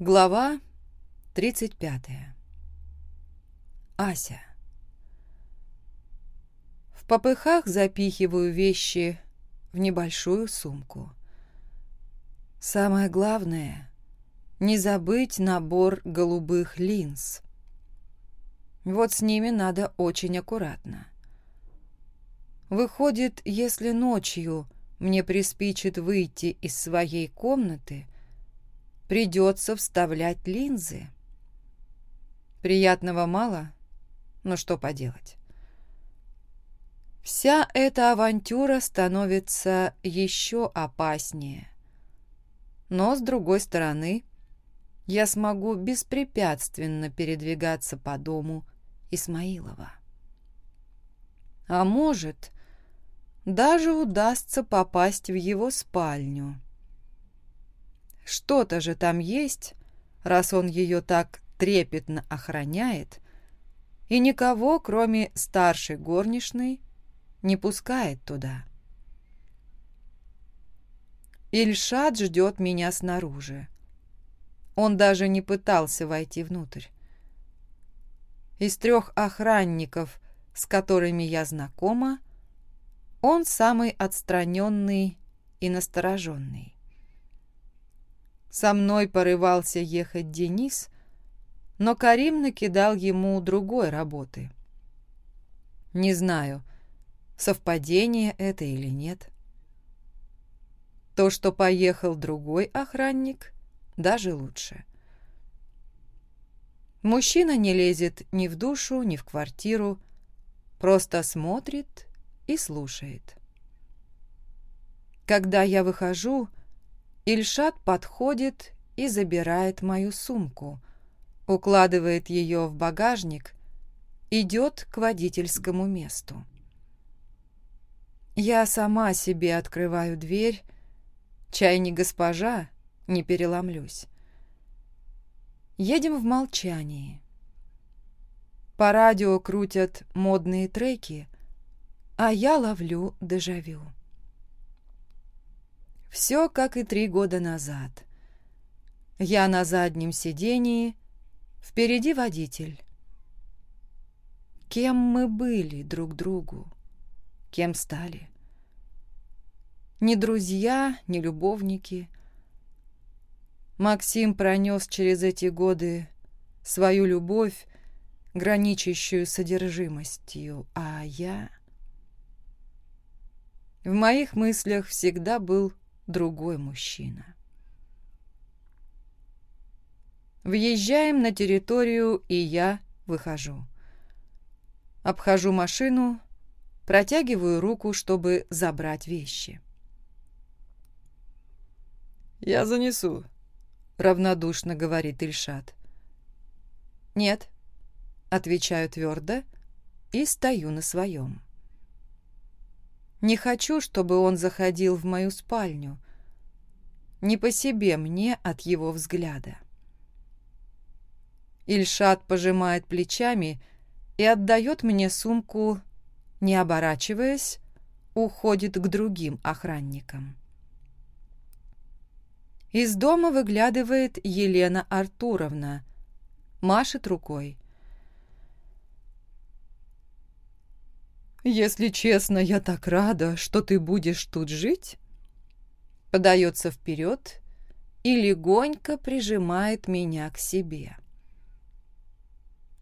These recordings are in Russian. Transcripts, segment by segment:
Глава 35. Ася. В попыхах запихиваю вещи в небольшую сумку. Самое главное — не забыть набор голубых линз. Вот с ними надо очень аккуратно. Выходит, если ночью мне приспичит выйти из своей комнаты — придется вставлять линзы. Приятного мало, но что поделать. Вся эта авантюра становится еще опаснее. Но, с другой стороны, я смогу беспрепятственно передвигаться по дому Исмаилова. А может, даже удастся попасть в его спальню. Что-то же там есть, раз он ее так трепетно охраняет и никого, кроме старшей горничной, не пускает туда. Ильшат ждет меня снаружи. Он даже не пытался войти внутрь. Из трех охранников, с которыми я знакома, он самый отстраненный и настороженный. Со мной порывался ехать Денис, но Карим накидал ему другой работы. Не знаю, совпадение это или нет. То, что поехал другой охранник, даже лучше. Мужчина не лезет ни в душу, ни в квартиру, просто смотрит и слушает. Когда я выхожу, Ильшат подходит и забирает мою сумку, укладывает ее в багажник, идет к водительскому месту. Я сама себе открываю дверь, чай не госпожа, не переломлюсь. Едем в молчании. По радио крутят модные треки, а я ловлю дежавю. Все как и три года назад. Я на заднем сидении, впереди водитель. Кем мы были друг другу? Кем стали? Ни друзья, ни любовники. Максим пронес через эти годы свою любовь, граничащую содержимостью, а я... В моих мыслях всегда был другой мужчина. Въезжаем на территорию, и я выхожу. Обхожу машину, протягиваю руку, чтобы забрать вещи. «Я занесу», — равнодушно говорит Ильшат. «Нет», — отвечаю твердо и стою на своем. Не хочу, чтобы он заходил в мою спальню. Не по себе мне от его взгляда. Ильшат пожимает плечами и отдает мне сумку, не оборачиваясь, уходит к другим охранникам. Из дома выглядывает Елена Артуровна, машет рукой. «Если честно, я так рада, что ты будешь тут жить», подается вперед и легонько прижимает меня к себе.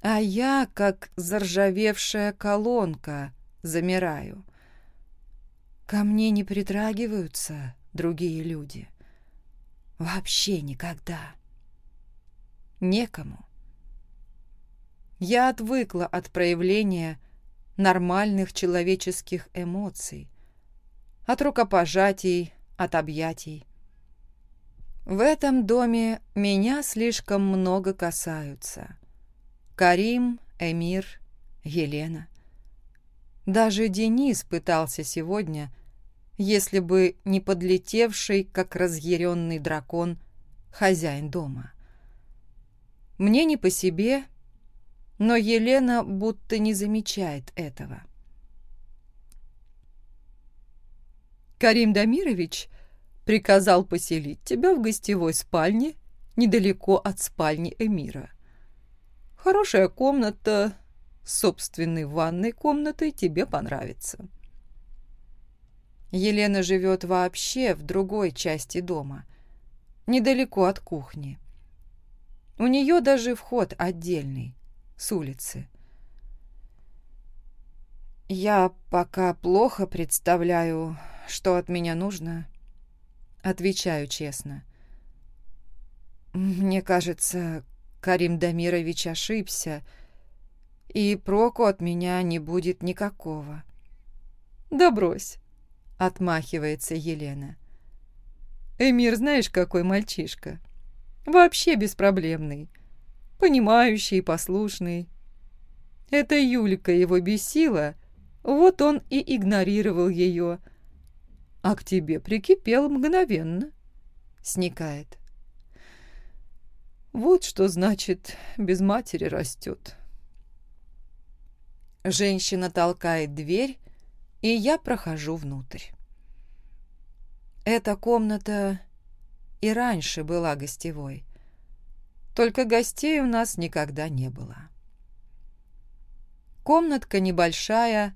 А я, как заржавевшая колонка, замираю. Ко мне не притрагиваются другие люди. Вообще никогда. Некому. Я отвыкла от проявления нормальных человеческих эмоций, от рукопожатий, от объятий. В этом доме меня слишком много касаются. Карим, Эмир, Елена. Даже Денис пытался сегодня, если бы не подлетевший, как разъяренный дракон, хозяин дома. Мне не по себе, но Елена будто не замечает этого. «Карим Дамирович приказал поселить тебя в гостевой спальне недалеко от спальни Эмира. Хорошая комната с собственной ванной комнатой тебе понравится». Елена живет вообще в другой части дома, недалеко от кухни. У нее даже вход отдельный. с улицы. Я пока плохо представляю, что от меня нужно. Отвечаю честно. Мне кажется, Карим Дамирович ошибся, и проку от меня не будет никакого. Да брось, отмахивается Елена. Эмир, знаешь, какой мальчишка? Вообще беспроблемный, понимающий, и послушный. Это Юлька его бесила, вот он и игнорировал ее. А к тебе прикипел мгновенно. Сникает. Вот что значит «без матери растет». Женщина толкает дверь, и я прохожу внутрь. Эта комната и раньше была гостевой. только гостей у нас никогда не было. Комнатка небольшая,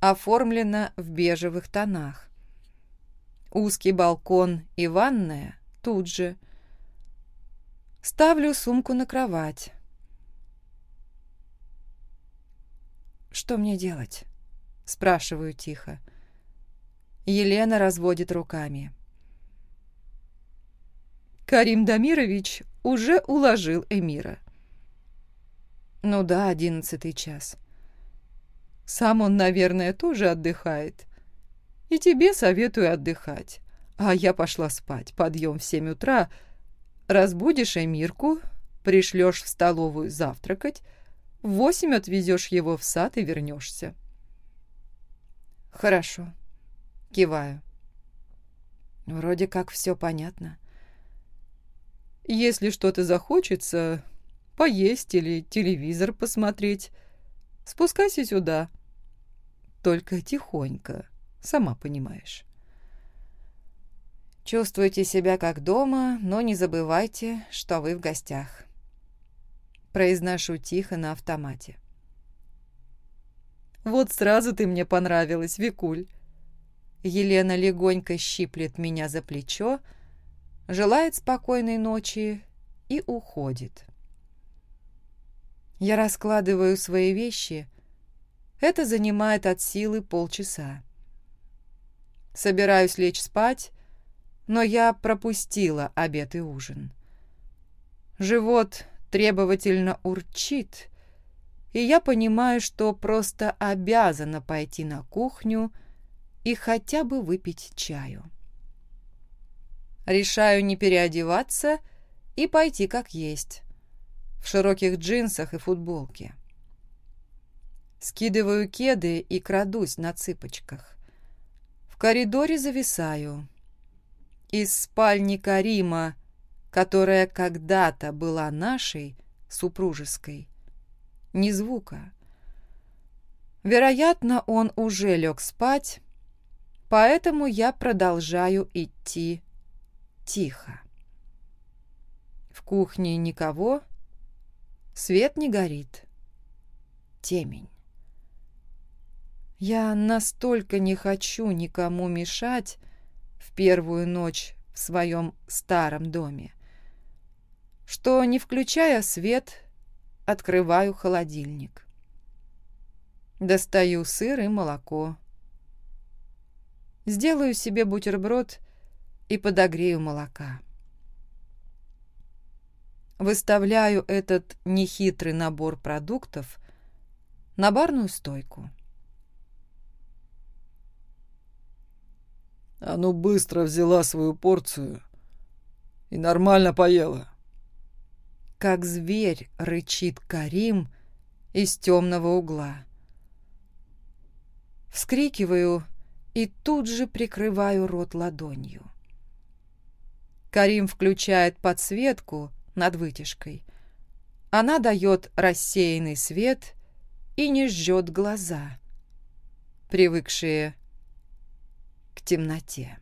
оформлена в бежевых тонах. Узкий балкон и ванная тут же. Ставлю сумку на кровать. «Что мне делать?» — спрашиваю тихо. Елена разводит руками. Карим Дамирович уже уложил Эмира. Ну да, одиннадцатый час. Сам он, наверное, тоже отдыхает. И тебе советую отдыхать. А я пошла спать. Подъем в семь утра. Разбудишь Эмирку, пришлешь в столовую завтракать, в восемь отвезешь его в сад и вернешься. Хорошо. Киваю. Вроде как все понятно. Если что-то захочется, поесть или телевизор посмотреть, спускайся сюда. Только тихонько, сама понимаешь. Чувствуйте себя как дома, но не забывайте, что вы в гостях. Произношу тихо на автомате. Вот сразу ты мне понравилась, Викуль. Елена легонько щиплет меня за плечо, желает спокойной ночи и уходит. Я раскладываю свои вещи. Это занимает от силы полчаса. Собираюсь лечь спать, но я пропустила обед и ужин. Живот требовательно урчит, и я понимаю, что просто обязана пойти на кухню и хотя бы выпить чаю. Решаю не переодеваться и пойти как есть, в широких джинсах и футболке. Скидываю кеды и крадусь на цыпочках. В коридоре зависаю. Из спальни Карима которая когда-то была нашей, супружеской. Ни звука. Вероятно, он уже лег спать, поэтому я продолжаю идти тихо. В кухне никого, свет не горит, темень. Я настолько не хочу никому мешать в первую ночь в своем старом доме, что, не включая свет, открываю холодильник. Достаю сыр и молоко. Сделаю себе бутерброд и подогрею молока. Выставляю этот нехитрый набор продуктов на барную стойку. А ну быстро взяла свою порцию и нормально поела как зверь рычит Карим из темного угла. Вскрикиваю и тут же прикрываю рот ладонью. Карим включает подсветку над вытяжкой. Она дает рассеянный свет и не жжет глаза, привыкшие к темноте.